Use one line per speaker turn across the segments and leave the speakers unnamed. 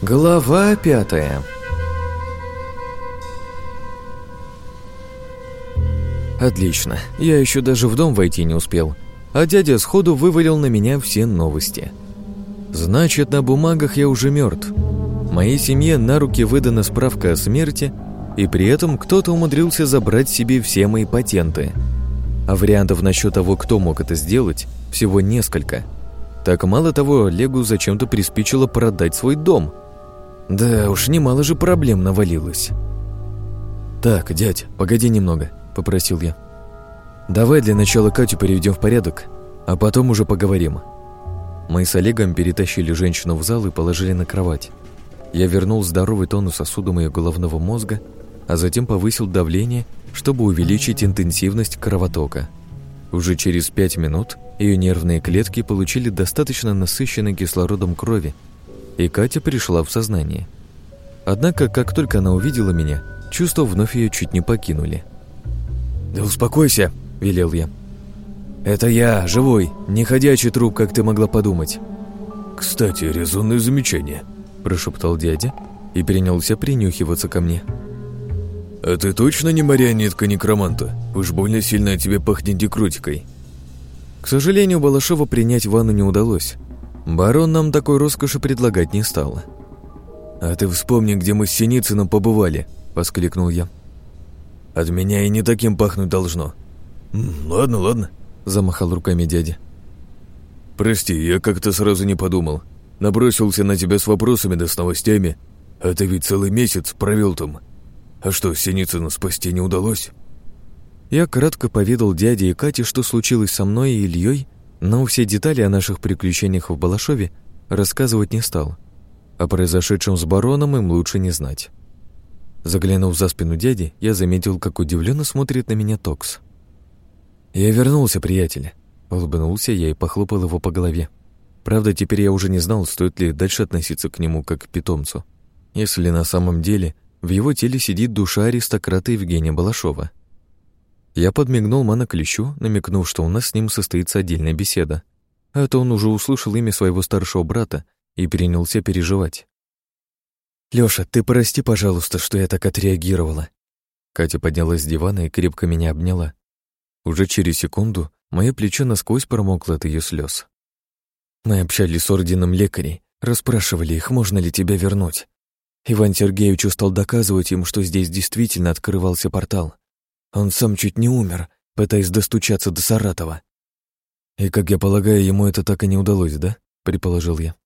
Глава пятая Отлично, я еще даже в дом войти не успел, а дядя сходу вывалил на меня все новости. Значит, на бумагах я уже мертв. Моей семье на руки выдана справка о смерти, и при этом кто-то умудрился забрать себе все мои патенты. А вариантов насчет того, кто мог это сделать, всего несколько. Так мало того, Легу зачем-то приспичило продать свой дом. Да уж, немало же проблем навалилось. «Так, дядь, погоди немного», — попросил я. «Давай для начала Катю переведем в порядок, а потом уже поговорим». Мы с Олегом перетащили женщину в зал и положили на кровать. Я вернул здоровый тонус сосудам ее головного мозга, а затем повысил давление, чтобы увеличить интенсивность кровотока. Уже через пять минут ее нервные клетки получили достаточно насыщенной кислородом крови, и Катя пришла в сознание. Однако, как только она увидела меня, чувства вновь ее чуть не покинули. «Да успокойся», — велел я. «Это я, живой, не ходячий труп, как ты могла подумать».
«Кстати, резонное замечание», –
прошептал дядя и принялся принюхиваться ко мне.
«А ты точно не марионетка некроманта? Уж больно сильно от тебе пахнет декротикой».
К сожалению, Балашова принять ванну не удалось. Барон нам такой роскоши предлагать не стал.
«А ты вспомни, где мы с Синицыным побывали», — воскликнул я. «От меня и не таким пахнуть должно». «Ладно, ладно», — замахал руками дядя. «Прости, я как-то сразу не подумал. Набросился на тебя с вопросами да с новостями, а ты ведь целый месяц провел там. А что, Синицыну спасти не удалось?»
Я кратко поведал дяде и Кате, что случилось со мной и Ильей, но все детали о наших приключениях в Балашове рассказывать не стал. О произошедшем с бароном им лучше не знать. Заглянув за спину дяди, я заметил, как удивленно смотрит на меня Токс. «Я вернулся, приятель», — улыбнулся я и похлопал его по голове. Правда, теперь я уже не знал, стоит ли дальше относиться к нему как к питомцу. Если на самом деле в его теле сидит душа аристократа Евгения Балашова. Я подмигнул Моноклещу, намекнув, что у нас с ним состоится отдельная беседа. А то он уже услышал имя своего старшего брата и перенялся переживать. «Лёша, ты прости, пожалуйста, что я так отреагировала». Катя поднялась с дивана и крепко меня обняла. Уже через секунду мое плечо насквозь промокло от ее слез. Мы общались с орденом лекарей, расспрашивали их, можно ли тебя вернуть. Иван Сергеевич стал доказывать им, что здесь действительно открывался портал. Он сам чуть не умер, пытаясь достучаться до Саратова. И, как я полагаю, ему это так и не удалось, да? Предположил я.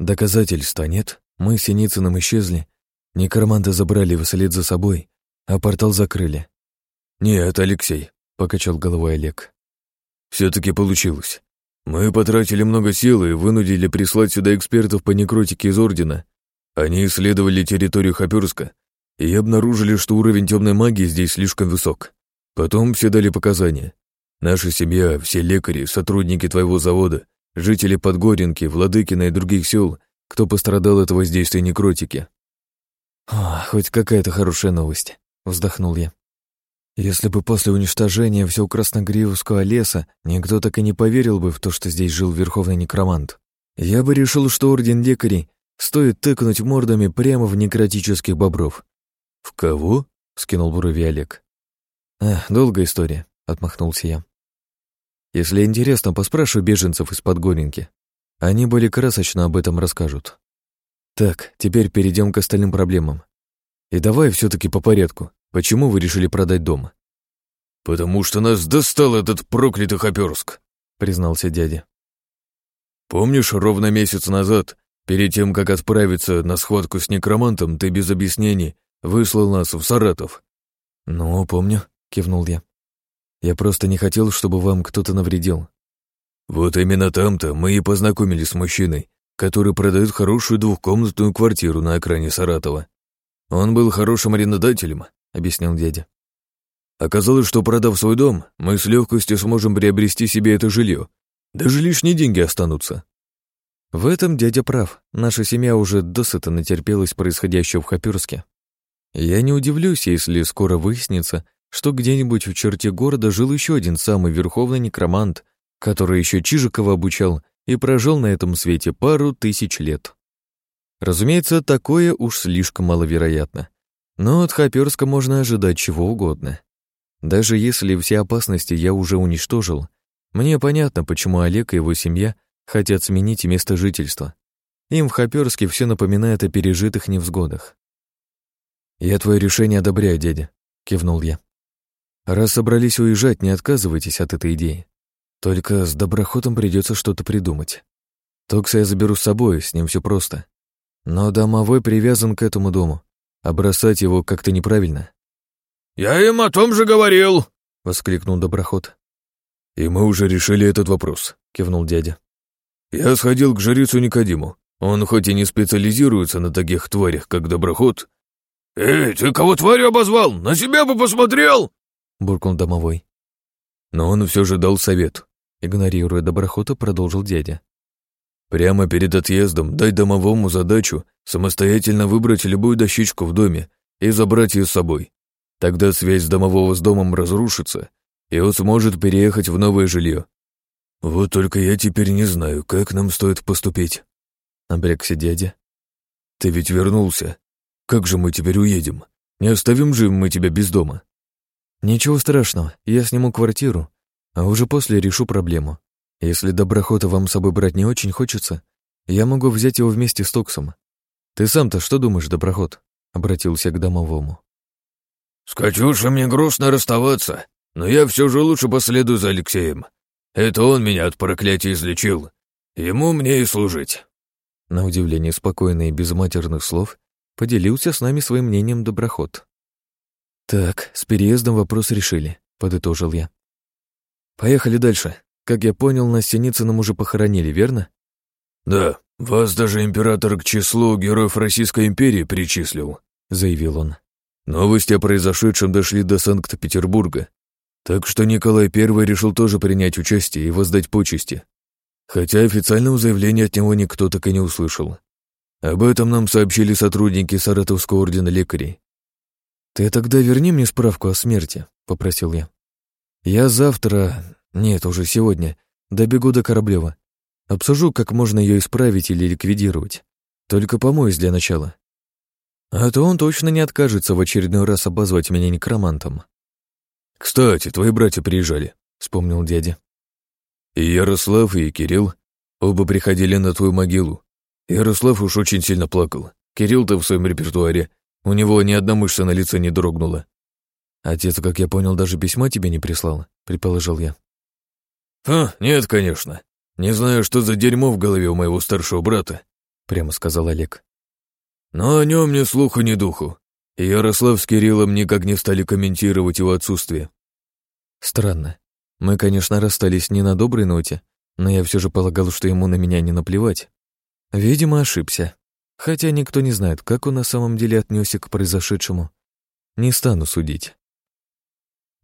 Доказательства нет. Мы с Синицыным исчезли. Некроманта забрали вслед за собой, а портал закрыли.
«Нет, Алексей», — покачал головой Олег. все таки получилось. Мы потратили много сил и вынудили прислать сюда экспертов по некротике из Ордена. Они исследовали территорию Хапюрска и обнаружили, что уровень темной магии здесь слишком высок. Потом все дали показания. Наша семья, все лекари, сотрудники твоего завода, жители Подгоренки, Владыкина и других сел, кто пострадал от воздействия некротики.
«О, хоть какая-то хорошая новость», — вздохнул я. Если бы после уничтожения всего Красногривского леса никто так и не поверил бы в то, что здесь жил верховный некромант, я бы решил, что орден лекарей стоит тыкнуть мордами прямо в некротических бобров.
«В кого?» — скинул брови Олег.
«Эх, долгая история», — отмахнулся я. «Если интересно, поспрашивай беженцев из Подгоренки. Они более красочно об этом расскажут. Так, теперь перейдем к остальным проблемам. И давай все таки по порядку. Почему вы решили продать дом?
Потому что нас достал этот проклятый Хоперск, признался дядя. Помнишь, ровно месяц назад, перед тем, как отправиться на схватку с некромантом, ты без объяснений выслал нас в Саратов?
Ну, помню, кивнул я. Я просто не хотел, чтобы вам кто-то навредил.
Вот именно там-то мы и познакомились с мужчиной, который продает хорошую двухкомнатную квартиру на окраине Саратова. Он был хорошим арендодателем, — объяснил дядя. «Оказалось, что, продав свой дом, мы с легкостью сможем приобрести себе это жилье. Даже лишние деньги останутся».
В этом дядя прав. Наша семья уже досыта натерпелась происходящего в Хапюрске. Я не удивлюсь, если скоро выяснится, что где-нибудь в черте города жил еще один самый верховный некромант, который еще Чижикова обучал и прожил на этом свете пару тысяч лет. Разумеется, такое уж слишком маловероятно. Но от Хаперска можно ожидать чего угодно. Даже если все опасности я уже уничтожил, мне понятно, почему Олег и его семья хотят сменить место жительства. Им в Хаперске все напоминает о пережитых невзгодах. «Я твое решение одобряю, дядя», — кивнул я. «Раз собрались уезжать, не отказывайтесь от этой идеи. Только с доброходом придется что-то придумать. Токса я заберу с собой, с ним все просто. Но домовой привязан к этому дому, а бросать его как-то неправильно».
«Я им о том же говорил!»
— воскликнул доброход.
«И мы уже решили этот вопрос», — кивнул дядя. «Я сходил к жрицу Никодиму. Он хоть и не специализируется на таких тварях, как доброход, «Эй, ты кого тварью обозвал? На себя бы посмотрел!» — буркнул домовой. Но он все же дал совет. Игнорируя доброхота, продолжил дядя. «Прямо перед отъездом дай домовому задачу самостоятельно выбрать любую дощечку в доме и забрать ее с собой. Тогда связь домового с домом разрушится, и он сможет переехать в новое жилье. Вот только я теперь не знаю, как нам стоит поступить». Напрягся дядя. «Ты ведь вернулся, как же мы теперь уедем? Не оставим же мы тебя без дома?»
«Ничего страшного, я сниму квартиру, а уже после решу проблему. Если доброхота вам с собой брать не очень хочется, я могу взять его вместе с Токсом. Ты сам-то что думаешь, доброход?» — обратился к домовому.
«С Катюшей мне грустно расставаться, но я все же лучше последую за Алексеем. Это он меня от проклятия излечил. Ему мне и служить».
На удивление спокойно и без матерных слов Поделился с нами своим мнением доброход. «Так, с переездом вопрос решили», — подытожил я. «Поехали дальше. Как я понял, нас Синицыным уже похоронили, верно?»
«Да, вас даже император к числу героев Российской империи причислил», — заявил он. «Новости о произошедшем дошли до Санкт-Петербурга, так что Николай I решил тоже принять участие и воздать почести. Хотя официального заявления от него никто так и не услышал. Об этом нам сообщили сотрудники Саратовского ордена лекарей.
«Ты тогда верни мне справку о смерти», — попросил я. «Я завтра, нет, уже сегодня, добегу до Кораблева. Обсужу, как можно ее исправить или ликвидировать. Только помоюсь для начала. А то он точно не откажется в очередной раз обозвать меня некромантом».
«Кстати, твои братья приезжали», — вспомнил дядя. «И Ярослав, и Кирилл оба приходили на твою могилу. Ярослав уж очень сильно плакал. Кирилл-то в своем репертуаре. У него ни одна мышца на лице не дрогнула.
«Отец, как я понял, даже письма тебе не прислал», — предположил я.
«Ха, нет, конечно. Не знаю, что за дерьмо в голове у моего старшего брата», — прямо сказал Олег. «Но о нем ни слуху, ни духу. И Ярослав с Кириллом никак не стали комментировать его отсутствие».
«Странно. Мы, конечно, расстались не на доброй ноте, но я все же полагал, что ему на меня не наплевать. Видимо, ошибся. Хотя никто не знает, как он на самом деле отнесся к произошедшему. Не стану судить.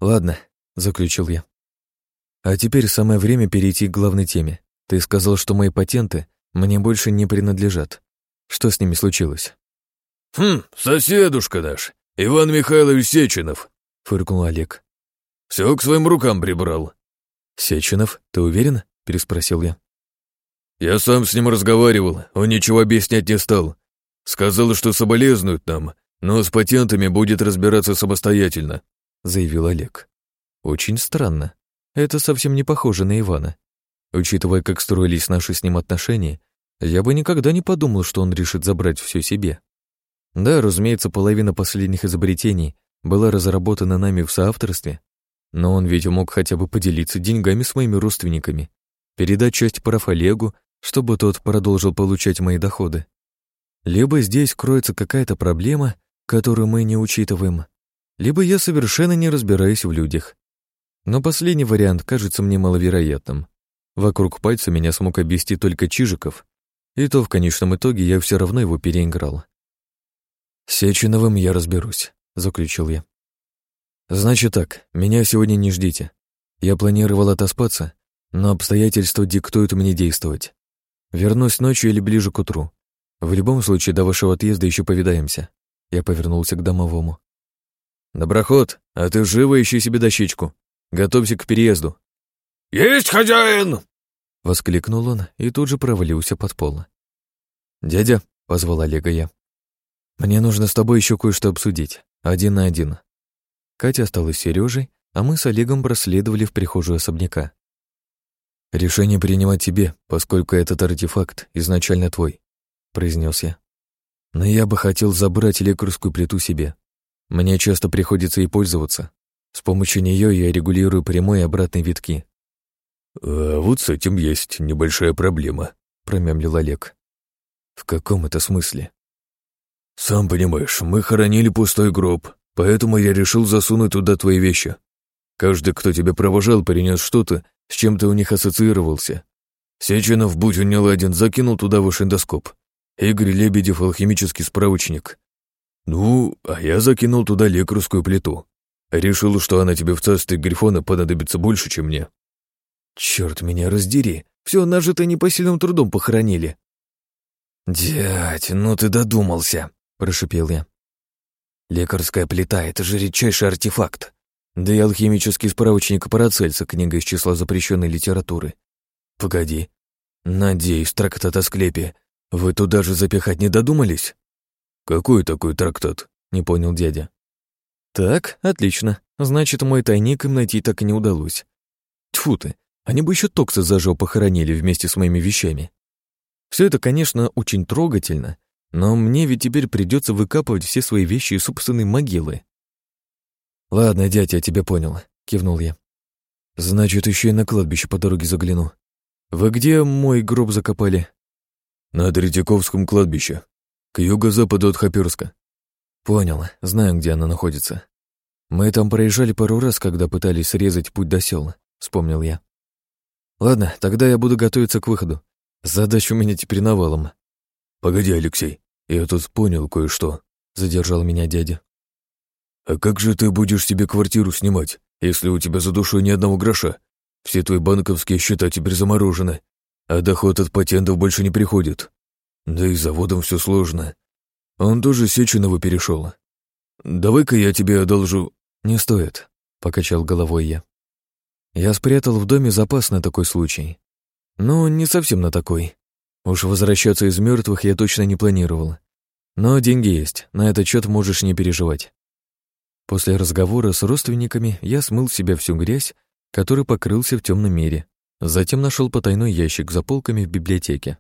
«Ладно», — заключил я. «А теперь самое время перейти к главной теме. Ты сказал, что мои патенты мне больше не принадлежат. Что с ними случилось?»
«Хм, соседушка наш, Иван Михайлович Сеченов», — фыркнул Олег. «Все к своим рукам прибрал».
«Сеченов, ты уверен?» — переспросил я.
Я сам с ним разговаривал, он ничего объяснять не стал. Сказал, что соболезнуют нам, но с патентами будет разбираться самостоятельно», — заявил Олег.
«Очень странно. Это совсем не похоже на Ивана. Учитывая, как строились наши с ним отношения, я бы никогда не подумал, что он решит забрать все себе. Да, разумеется, половина последних изобретений была разработана нами в соавторстве, но он ведь мог хотя бы поделиться деньгами с моими родственниками, передать часть прав Олегу чтобы тот продолжил получать мои доходы. Либо здесь кроется какая-то проблема, которую мы не учитываем, либо я совершенно не разбираюсь в людях. Но последний вариант кажется мне маловероятным. Вокруг пальца меня смог обвести только Чижиков, и то в конечном итоге я все равно его переиграл. «С Сеченовым я разберусь», — заключил я. «Значит так, меня сегодня не ждите. Я планировал отоспаться, но обстоятельства диктуют мне действовать. Вернусь ночью или ближе к утру. В любом случае, до вашего отъезда еще повидаемся. Я повернулся к домовому. Доброход, а ты живо ищи себе дощечку. Готовься к переезду.
Есть хозяин!
Воскликнул он и тут же провалился под пол. «Дядя, позвал Олега я. «Мне нужно с тобой еще кое-что обсудить, один на один». Катя осталась с Сережей, а мы с Олегом проследовали в прихожую особняка. «Решение принимать тебе, поскольку этот артефакт изначально твой», — произнес я. «Но я бы хотел забрать лекарскую плиту себе. Мне часто приходится ей пользоваться. С помощью нее я регулирую прямой и обратный витки».
«А вот с этим есть небольшая проблема», — промямлил Олег.
«В каком это смысле?»
«Сам понимаешь, мы хоронили пустой гроб, поэтому я решил засунуть туда твои вещи. Каждый, кто тебя провожал, принес что-то, с чем ты у них ассоциировался. Сеченов, будь он не ладен, закинул туда ваш эндоскоп. Игорь Лебедев — алхимический справочник. Ну, а я закинул туда лекарскую плиту. Решил, что она тебе в царстве Грифона понадобится больше, чем мне.
Черт меня раздери, все нажито непосильным трудом похоронили. «Дядь, ну ты додумался», — прошипел я. «Лекарская плита — это же редчайший артефакт. Да и алхимический справочник Парацельса, книга из числа запрещенной литературы. Погоди. Надеюсь, трактат о склепе. Вы туда же запихать не додумались?
Какой такой трактат? Не понял дядя.
Так, отлично. Значит, мой тайник им найти так и не удалось. Тьфу ты, они бы еще Токса заживо похоронили вместе с моими вещами. Все это, конечно, очень трогательно, но мне ведь теперь придется выкапывать все свои вещи из собственной могилы. «Ладно, дядя, я тебя понял», — кивнул я. «Значит, еще и на кладбище по дороге загляну. Вы где мой гроб закопали?»
«На Третьяковском кладбище, к юго-западу от Хаперска».
«Понял, знаю, где она находится. Мы там проезжали пару раз, когда пытались срезать путь до села», — вспомнил я. «Ладно, тогда я буду готовиться к выходу. Задач у меня теперь навалом».
«Погоди, Алексей, я тут понял кое-что», — задержал меня дядя. «А как же ты будешь себе квартиру снимать, если у тебя за душой ни одного гроша? Все твои банковские счета теперь заморожены, а доход от патентов больше не приходит. Да и заводом все сложно. Он тоже Сеченова перешел. Давай-ка я тебе одолжу...»
«Не стоит», — покачал головой я. «Я спрятал в доме запас на такой случай. Ну, не совсем на такой. Уж возвращаться из мертвых я точно не планировал. Но деньги есть, на этот счет можешь не переживать. После разговора с родственниками я смыл в себя всю грязь, который покрылся в темном мире. Затем нашел потайной ящик за полками в библиотеке.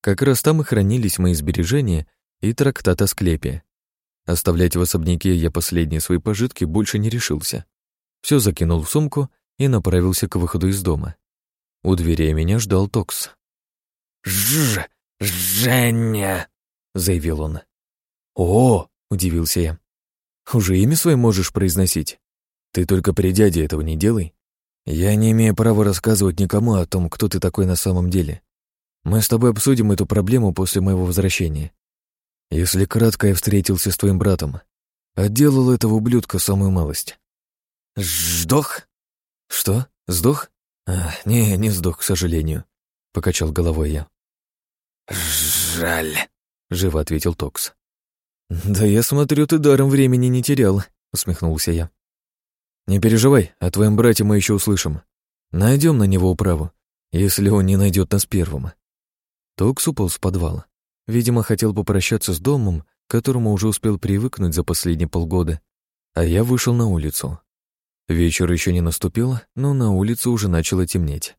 Как раз там и хранились мои сбережения и трактат о склепе. Оставлять в особняке я последние свои пожитки больше не решился. Все закинул в сумку и направился к выходу из дома. У дверей меня ждал Токс.
«Ж... Женя!» — заявил он.
«О!» — удивился я. Уже имя свое можешь произносить. Ты только при дяде этого не делай. Я не имею права рассказывать никому о том, кто ты такой на самом деле. Мы с тобой обсудим эту проблему после моего возвращения. Если кратко, я встретился с твоим братом. Отделал этого ублюдка самую малость.
Сдох?
Что? Сдох? А, не, не сдох, к сожалению. Покачал головой я.
Жаль,
живо ответил Токс. «Да я смотрю, ты даром времени не терял», — усмехнулся я. «Не переживай, о твоем брате мы еще услышим. Найдем на него управу, если он не найдет нас первым». Токс упал с подвала. Видимо, хотел попрощаться с домом, к которому уже успел привыкнуть за последние полгода, а я вышел на улицу. Вечер еще не наступил, но на улице уже начало темнеть.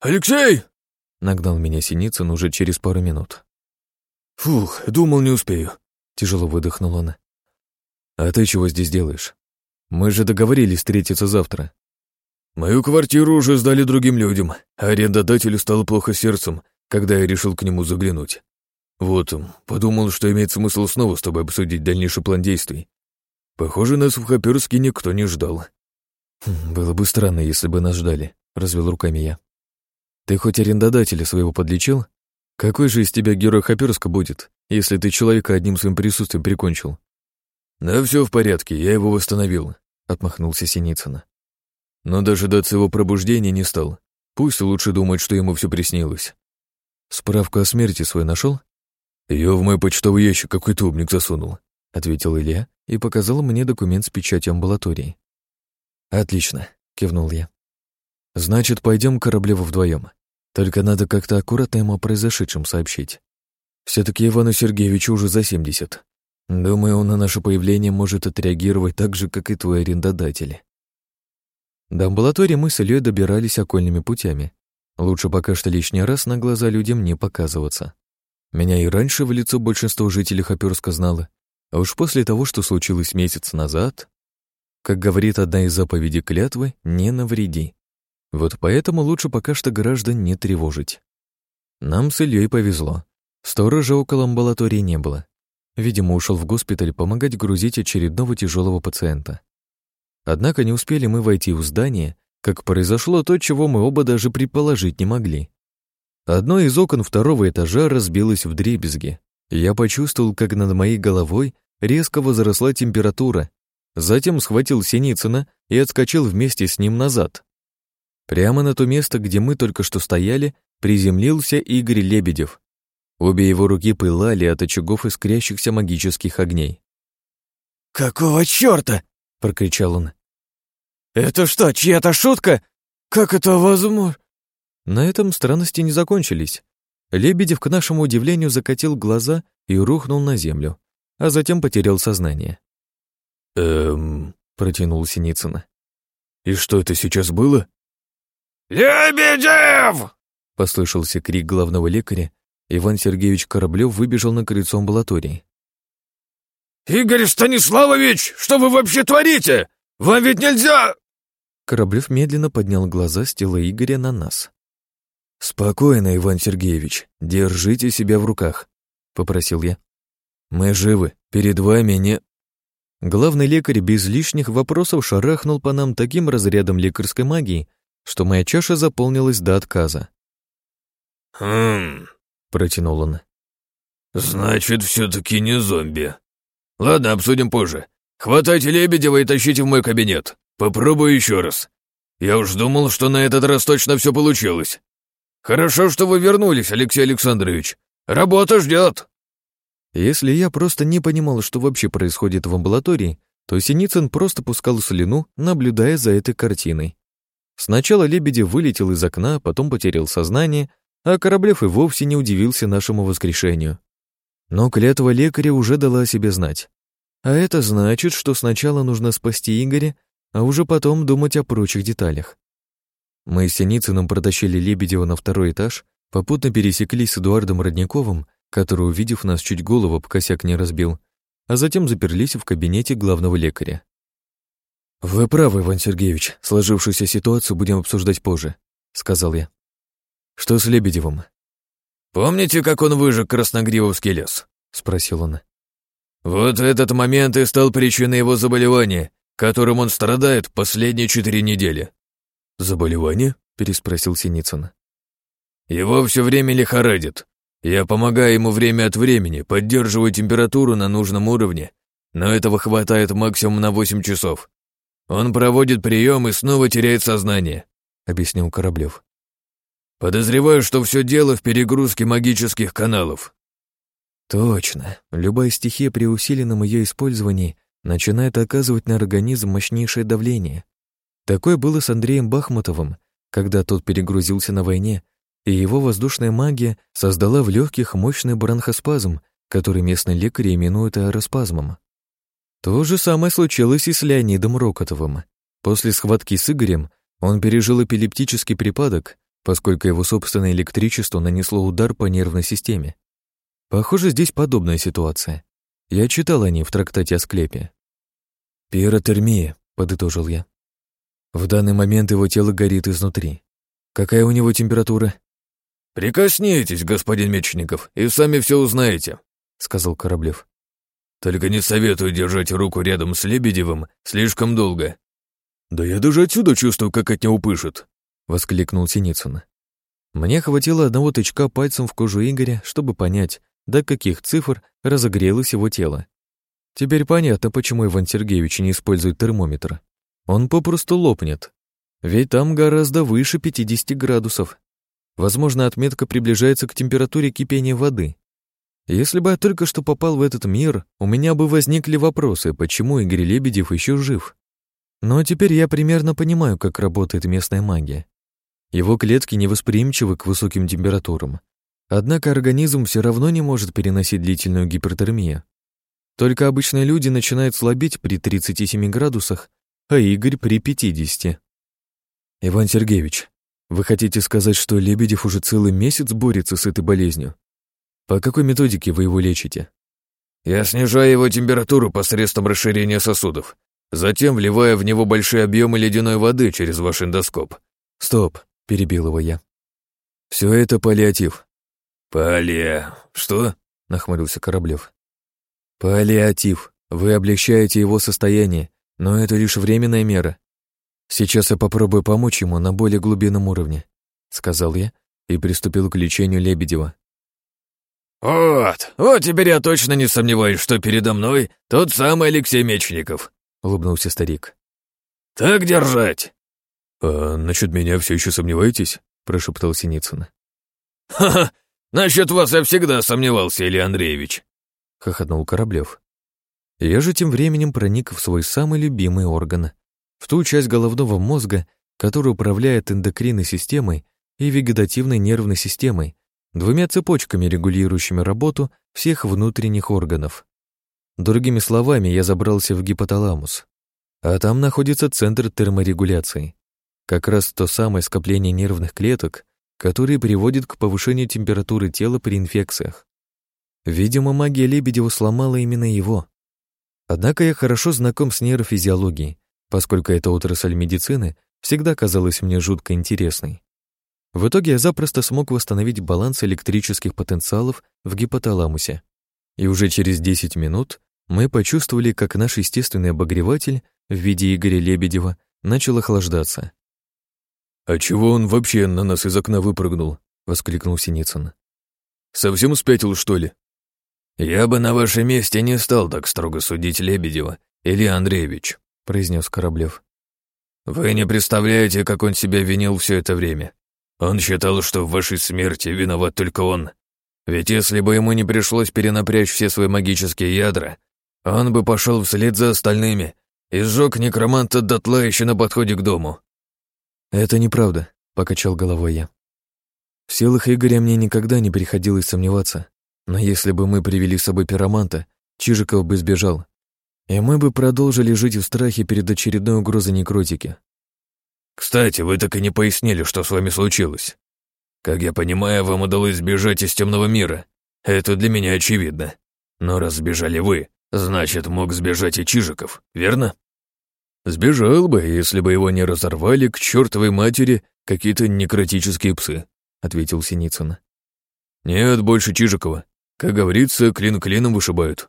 «Алексей!»
— нагнал меня Синицын уже через пару минут.
«Фух, думал, не успею», — тяжело выдохнул он.
«А ты чего здесь делаешь? Мы же договорились встретиться завтра».
«Мою квартиру уже сдали другим людям, а арендодателю стало плохо сердцем, когда я решил к нему заглянуть. Вот, подумал, что имеет смысл снова с тобой обсудить дальнейший план действий. Похоже, нас в Хаперске никто не ждал».
«Хм, «Было бы странно, если бы нас ждали», — развел руками я. «Ты хоть арендодателя своего подлечил?» Какой же из тебя герой Хаперска будет, если ты человека одним своим присутствием прикончил?
Да все в порядке, я его восстановил, отмахнулся Синицына. Но дожидаться его пробуждения не стал. Пусть лучше думает, что ему все приснилось.
Справку о смерти свой нашел?
Ее в мой почтовый ящик какой-то умник засунул,
ответил Илья и показал мне документ с печатью амбулатории. Отлично, кивнул я. Значит, пойдем к Кораблеву вдвоем. Только надо как-то аккуратно ему о произошедшем сообщить. все таки Ивану Сергеевичу уже за семьдесят. Думаю, он на наше появление может отреагировать так же, как и твой арендодатель. До амбулатории мы с Ильей добирались окольными путями. Лучше пока что лишний раз на глаза людям не показываться. Меня и раньше в лицо большинство жителей Хоперска знало, а уж после того, что случилось месяц назад, как говорит одна из заповедей клятвы, не навреди. Вот поэтому лучше пока что граждан не тревожить. Нам с Ильей повезло. Сторожа около амбулатории не было. Видимо, ушел в госпиталь помогать грузить очередного тяжелого пациента. Однако не успели мы войти в здание, как произошло то, чего мы оба даже предположить не могли. Одно из окон второго этажа разбилось в дребезги. Я почувствовал, как над моей головой резко возросла температура, затем схватил Синицына и отскочил вместе с ним назад. Прямо на то место, где мы только что стояли, приземлился Игорь Лебедев. Обе его руки пылали от очагов искрящихся магических огней.
«Какого чёрта?» — прокричал он. «Это что, чья-то шутка? Как это возможно?»
На этом странности не закончились. Лебедев, к нашему удивлению, закатил глаза и рухнул на землю, а затем потерял сознание.
«Эм...» — протянул Синицын. «И что это сейчас было?»
«Лебедев!»
— послышался крик главного лекаря. Иван Сергеевич Кораблев выбежал на крыльцо амбулатории.
«Игорь Станиславович, что вы вообще творите? Вам ведь нельзя...»
Кораблев медленно поднял глаза с тела Игоря на нас.
«Спокойно, Иван Сергеевич, держите себя в руках», — попросил я. «Мы живы, перед вами не...»
Главный лекарь без лишних вопросов шарахнул по нам таким разрядом лекарской магии, что моя чаша заполнилась до отказа.
«Хм...»
— протянул он.
«Значит, все таки не зомби. Ладно, обсудим позже. Хватайте Лебедева и тащите в мой кабинет. Попробую еще раз. Я уж думал, что на этот раз точно все получилось. Хорошо, что вы вернулись, Алексей Александрович. Работа ждет.
Если я просто не понимал, что вообще происходит в амбулатории, то Синицын просто пускал слюну, наблюдая за этой картиной. Сначала Лебедев вылетел из окна, потом потерял сознание, а Кораблев и вовсе не удивился нашему воскрешению. Но клятва лекаря уже дала о себе знать. А это значит, что сначала нужно спасти Игоря, а уже потом думать о прочих деталях. Мы с Синицыным протащили Лебедева на второй этаж, попутно пересеклись с Эдуардом Родниковым, который, увидев нас, чуть голову об косяк не разбил, а затем заперлись в кабинете главного лекаря. «Вы правы, Иван Сергеевич, сложившуюся ситуацию будем обсуждать позже», — сказал я. «Что с Лебедевым?»
«Помните, как он выжег Красногривовский лес?» — спросил он. «Вот этот момент и стал причиной его заболевания, которым он страдает последние четыре недели».
«Заболевание?»
— переспросил Синицын.
«Его все время лихорадит. Я помогаю ему время от времени, поддерживаю температуру на нужном уровне, но этого хватает максимум на восемь часов. Он проводит прием и снова теряет сознание», — объяснил Кораблев. Подозреваю, что все дело в перегрузке магических каналов.
Точно. Любая стихия при усиленном ее использовании начинает оказывать на организм мощнейшее давление. Такое было с Андреем Бахмутовым, когда тот перегрузился на войне, и его воздушная магия создала в легких мощный бронхоспазм, который местные лекари именуют аэроспазмом. То же самое случилось и с Леонидом Рокотовым. После схватки с Игорем он пережил эпилептический припадок, поскольку его собственное электричество нанесло удар по нервной системе. Похоже, здесь подобная ситуация. Я читал о ней в трактате о склепе. «Пиротермия», — подытожил я. В данный момент его тело горит изнутри. Какая у него температура?
«Прикоснитесь, господин Мечников, и сами все узнаете», — сказал Кораблев. «Только не советую держать руку рядом с Лебедевым слишком долго». «Да я даже отсюда чувствую, как от него пышет», —
воскликнул Синицын. Мне хватило одного тычка пальцем в кожу Игоря, чтобы понять, до каких цифр разогрелось его тело. Теперь понятно, почему Иван Сергеевич не использует термометр. Он попросту лопнет. Ведь там гораздо выше 50 градусов. Возможно, отметка приближается к температуре кипения воды. Если бы я только что попал в этот мир, у меня бы возникли вопросы, почему Игорь Лебедев еще жив. Но теперь я примерно понимаю, как работает местная магия. Его клетки невосприимчивы к высоким температурам. Однако организм все равно не может переносить длительную гипертермию. Только обычные люди начинают слабеть при 37 градусах, а Игорь при 50. Иван Сергеевич, вы хотите сказать, что Лебедев уже целый месяц борется с этой болезнью? По какой методике вы его лечите?
Я снижаю его температуру посредством расширения сосудов, затем вливая в него большие объемы ледяной воды через ваш эндоскоп.
Стоп, перебил его я. Все это паллиатив.
Паллия... Что?
Нахмурился Кораблев. Паллиатив. Вы облегчаете его состояние, но это лишь временная мера. Сейчас я попробую помочь ему на более глубинном уровне, сказал я и приступил к лечению Лебедева.
«Вот, вот теперь я точно не сомневаюсь, что передо мной тот самый Алексей Мечников», — улыбнулся старик. «Так держать!»
«А насчет меня все еще сомневаетесь?» — прошептал Синицын.
«Ха-ха! Насчет вас я всегда сомневался, Илья Андреевич!»
— хохотнул Кораблев. Я же тем временем проник в свой самый любимый орган, в ту часть головного мозга, которая управляет эндокринной системой и вегетативной нервной системой, двумя цепочками, регулирующими работу всех внутренних органов. Другими словами, я забрался в гипоталамус, а там находится центр терморегуляции. Как раз то самое скопление нервных клеток, которые приводит к повышению температуры тела при инфекциях. Видимо, магия Лебедева сломала именно его. Однако я хорошо знаком с нейрофизиологией, поскольку эта отрасль медицины всегда казалась мне жутко интересной. В итоге я запросто смог восстановить баланс электрических потенциалов в гипоталамусе. И уже через 10 минут мы почувствовали, как наш естественный обогреватель в виде Игоря Лебедева начал охлаждаться.
«А чего он вообще на нас из окна выпрыгнул?» — воскликнул Синицын. «Совсем спятил, что ли?»
«Я бы на вашем месте не стал так строго судить Лебедева, Илья Андреевич», — произнес Кораблев. «Вы не представляете, как он себя винил все это время. Он считал, что в вашей смерти виноват только он. Ведь если бы ему не пришлось перенапрячь все свои магические ядра, он бы пошел вслед за остальными и сжег некроманта дотла еще на подходе к дому».
«Это неправда», — покачал головой я. В силах Игоря мне никогда не приходилось сомневаться, но если бы мы привели с собой пироманта, Чижиков бы сбежал, и мы бы продолжили жить в страхе перед очередной угрозой некротики.
«Кстати, вы так и не пояснили, что с вами случилось. Как я понимаю, вам удалось сбежать из темного мира. Это для меня очевидно. Но раз сбежали вы, значит, мог сбежать и Чижиков, верно?»
«Сбежал бы, если бы его не разорвали к чертовой матери какие-то некротические псы», — ответил Синицын. «Нет больше Чижикова. Как говорится, клин клином вышибают.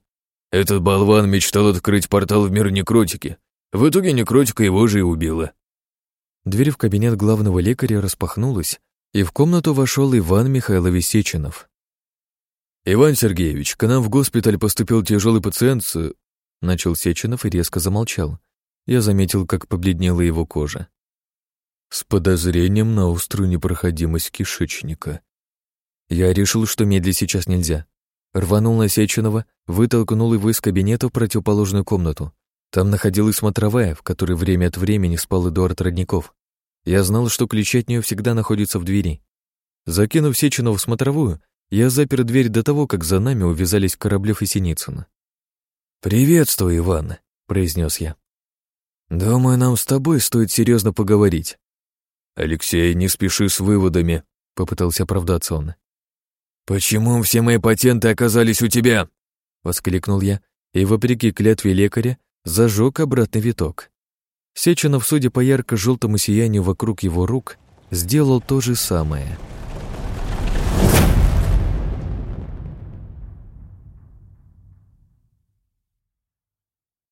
Этот болван мечтал открыть портал в мир некротики. В итоге некротика его же и убила.
Дверь в кабинет главного лекаря распахнулась, и в комнату вошел Иван Михайлович Сеченов.
«Иван Сергеевич, к нам в госпиталь поступил тяжелый пациент с...» Начал Сеченов и резко замолчал. Я заметил, как побледнела его кожа. «С подозрением на острую непроходимость кишечника». Я решил, что медлить сейчас нельзя. Рванул на Сеченова, вытолкнул его из кабинета в противоположную комнату. Там находилась смотровая, в которой время от времени спал Эдуард Родников. Я знал, что ключи от нее всегда находятся в двери. Закинув Сеченова в смотровую, я запер дверь до того, как за нами увязались Кораблев и Синицын. «Приветствую, Иван», — произнес я. «Думаю, нам с тобой стоит серьезно поговорить». «Алексей, не спеши с выводами», — попытался оправдаться он.
«Почему все мои патенты оказались у тебя?»
— воскликнул я, и, вопреки клятве лекаря, зажег обратный виток. Сеченов, судя по ярко-желтому сиянию вокруг его рук, сделал то же самое —